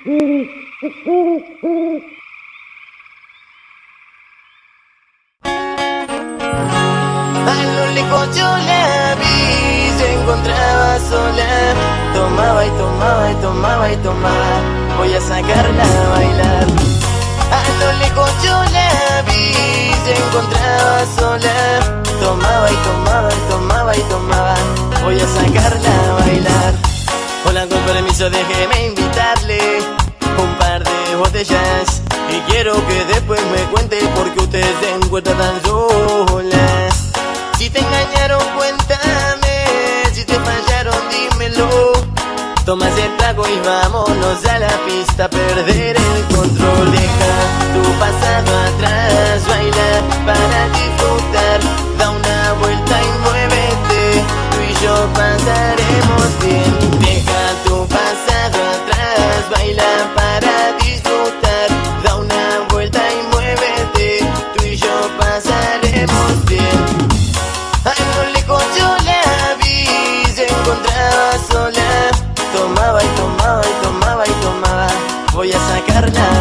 A lo lejos yo la vi, se encontraba sola. Tomaba y tomaba y tomaba y tomaba. Voy a sacarla a bailar. A lo lejos yo la vi, se encontraba sola. Tomaba y tomaba y tomaba y tomaba. Voy a sacarla a bailar. Hola, con permiso, déjeme Y quiero que después me cuente por qué usted se encuentra tan sola. Si te engañaron, cuéntame. Si te fallaron, dímelo. Toma ese trago y vámonos a la pista perder el control. Deja tu pasado atrás, baila Voy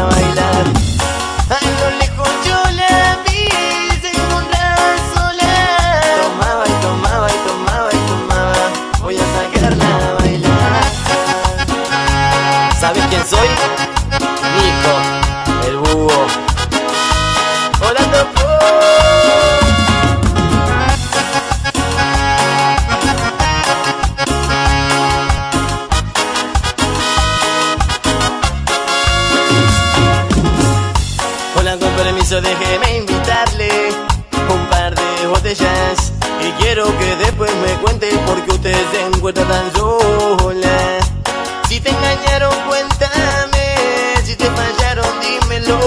déjeme invitarle un par de botellas. Y quiero que después me cuente por qué usted se encuentra tan sola. Si te engañaron, cuéntame. Si te fallaron, dímelo.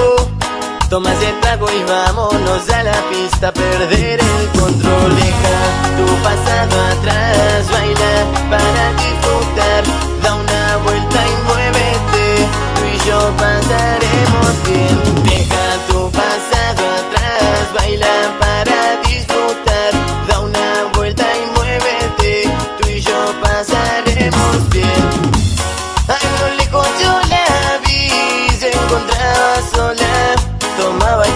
Toma ese trago y vámonos a la pista perder el control. Deja tu pasado atrás, tomaba